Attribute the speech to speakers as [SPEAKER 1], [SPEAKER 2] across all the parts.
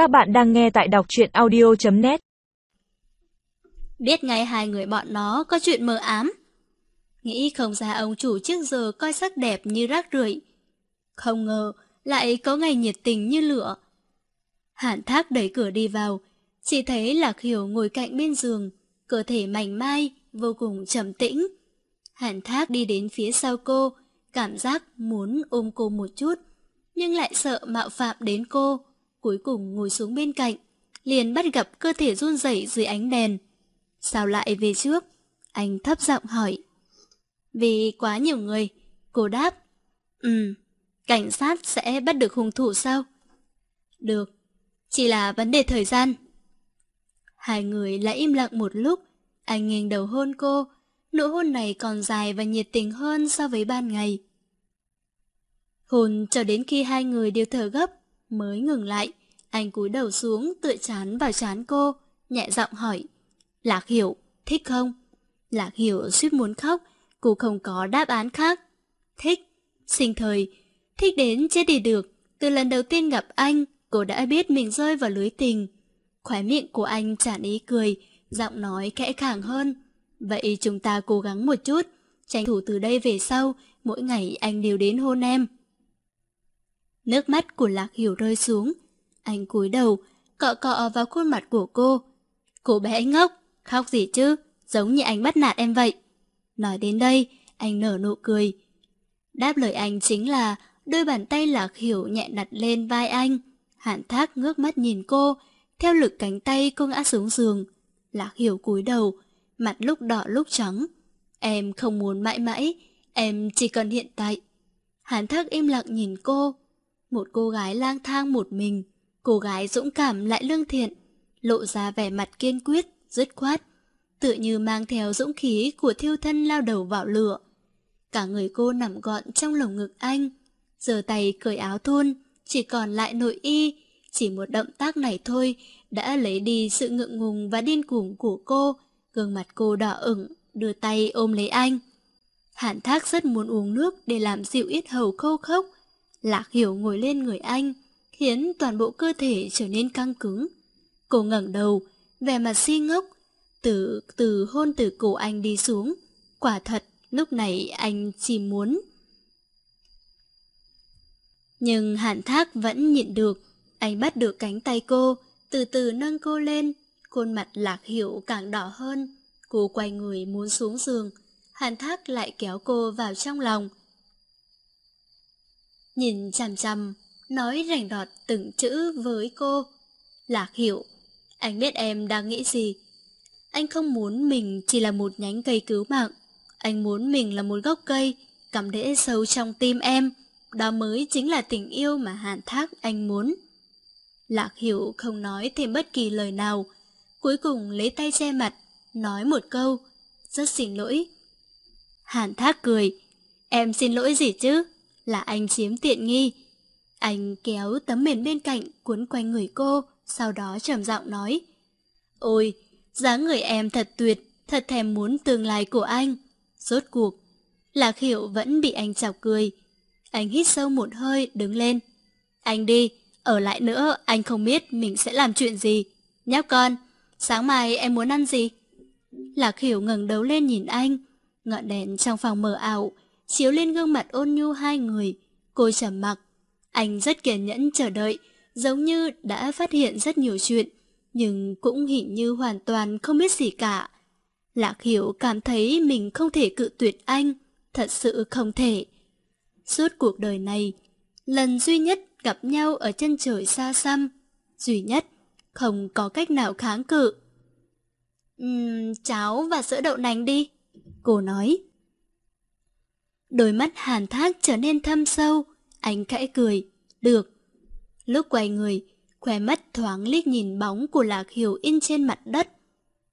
[SPEAKER 1] Các bạn đang nghe tại đọc truyện audio.net
[SPEAKER 2] Biết ngay hai người bọn nó có chuyện mờ ám. Nghĩ không ra ông chủ trước giờ coi sắc đẹp như rác rưởi. Không ngờ lại có ngày nhiệt tình như lửa. Hạn thác đẩy cửa đi vào, chỉ thấy Lạc Hiểu ngồi cạnh bên giường, cơ thể mảnh mai, vô cùng trầm tĩnh. Hạn thác đi đến phía sau cô, cảm giác muốn ôm cô một chút, nhưng lại sợ mạo phạm đến cô, cuối cùng ngồi xuống bên cạnh, liền bắt gặp cơ thể run rẩy dưới ánh đèn. Sao lại về trước? Anh thấp giọng hỏi. Vì quá nhiều người, cô đáp. Ừ, cảnh sát sẽ bắt được hung thủ sao? Được, chỉ là vấn đề thời gian. Hai người lại im lặng một lúc, anh nghiêng đầu hôn cô, nụ hôn này còn dài và nhiệt tình hơn so với ban ngày. Hôn cho đến khi hai người đều thở gấp, mới ngừng lại. Anh cúi đầu xuống tựa chán vào chán cô, nhẹ giọng hỏi. Lạc Hiểu, thích không? Lạc Hiểu suýt muốn khóc, cô không có đáp án khác. Thích, sinh thời, thích đến chết đi được. Từ lần đầu tiên gặp anh, cô đã biết mình rơi vào lưới tình. Khóe miệng của anh tràn ý cười, giọng nói kẽ khàng hơn. Vậy chúng ta cố gắng một chút, tranh thủ từ đây về sau, mỗi ngày anh đều đến hôn em. Nước mắt của Lạc Hiểu rơi xuống. Anh cúi đầu, cọ cọ vào khuôn mặt của cô. Cô bé ngốc, khóc gì chứ, giống như anh bắt nạt em vậy. Nói đến đây, anh nở nụ cười. Đáp lời anh chính là đôi bàn tay Lạc Hiểu nhẹ đặt lên vai anh. Hạn thác ngước mắt nhìn cô, theo lực cánh tay cô ngã xuống giường. Lạc Hiểu cúi đầu, mặt lúc đỏ lúc trắng. Em không muốn mãi mãi, em chỉ cần hiện tại. Hàn thác im lặng nhìn cô, một cô gái lang thang một mình, cô gái dũng cảm lại lương thiện, lộ ra vẻ mặt kiên quyết, dứt khoát, tự như mang theo dũng khí của thiêu thân lao đầu vào lửa. Cả người cô nằm gọn trong lồng ngực anh, giờ tay cởi áo thun, chỉ còn lại nội y, chỉ một động tác này thôi đã lấy đi sự ngượng ngùng và điên cuồng của cô, gương mặt cô đỏ ửng, đưa tay ôm lấy anh. Hạn thác rất muốn uống nước để làm dịu ít hầu khô khốc, Lạc Hiểu ngồi lên người anh, khiến toàn bộ cơ thể trở nên căng cứng. Cô ngẩng đầu, vẻ mặt si ngốc, từ từ hôn từ cổ anh đi xuống. Quả thật, lúc này anh chỉ muốn. Nhưng Hàn Thác vẫn nhịn được, anh bắt được cánh tay cô, từ từ nâng cô lên, khuôn mặt Lạc Hiểu càng đỏ hơn. Cô quay người muốn xuống giường, Hàn Thác lại kéo cô vào trong lòng, nhìn chằm chằm, nói rành rọt từng chữ với cô. Lạc hiểu, anh biết em đang nghĩ gì. Anh không muốn mình chỉ là một nhánh cây cứu mạng. Anh muốn mình là một gốc cây, cắm rễ sâu trong tim em. Đó mới chính là tình yêu mà hàn thác anh muốn. Lạc hiểu không nói thêm bất kỳ lời nào. Cuối cùng lấy tay che mặt, nói một câu. Rất xin lỗi. Hàn thác cười. Em xin lỗi gì chứ? Là anh chiếm tiện nghi. Anh kéo tấm mền bên cạnh cuốn quanh người cô, sau đó trầm giọng nói. Ôi, dáng người em thật tuyệt, thật thèm muốn tương lai của anh. Rốt cuộc, Lạc Hiểu vẫn bị anh chọc cười. Anh hít sâu một hơi, đứng lên. Anh đi, ở lại nữa anh không biết mình sẽ làm chuyện gì. Nhóc con, sáng mai em muốn ăn gì? Lạc Hiểu ngẩng đầu lên nhìn anh. Ngọn đèn trong phòng mờ ảo, chiếu lên gương mặt ôn nhu hai người. Cô trầm mặc. Anh rất kiên nhẫn chờ đợi, giống như đã phát hiện rất nhiều chuyện, nhưng cũng hình như hoàn toàn không biết gì cả. Lạc Hiểu cảm thấy mình không thể cự tuyệt anh, thật sự không thể. Suốt cuộc đời này, lần duy nhất gặp nhau ở chân trời xa xăm, duy nhất, không có cách nào kháng cự. Uhm, cháo và sữa đậu nành đi, cô nói. Đôi mắt hàn thác trở nên thâm sâu, anh khẽ cười. Được. Lúc quay người, khóe mắt thoáng liếc nhìn bóng của Lạc Hiểu in trên mặt đất.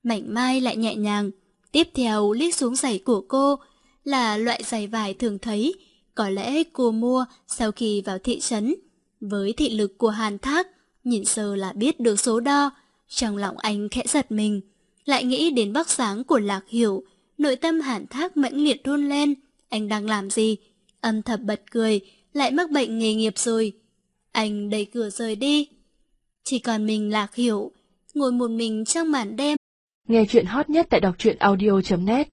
[SPEAKER 2] Mảnh mai lại nhẹ nhàng. Tiếp theo liếc xuống giày của cô là loại giày vải thường thấy, có lẽ cô mua sau khi vào thị trấn. Với thị lực của Hàn Thác, nhìn sơ là biết được số đo, trong lòng anh khẽ giật mình. Lại nghĩ đến bóc sáng của Lạc Hiểu, nội tâm Hàn Thác mãnh liệt run lên, anh đang làm gì? Âm thầm bật cười, lại mắc bệnh nghề nghiệp rồi. Anh đẩy cửa rời đi. Chỉ còn mình Lạc Hiểu, ngồi một mình trong màn đêm.
[SPEAKER 1] Nghe chuyện hot nhất tại đọc truyện audio.net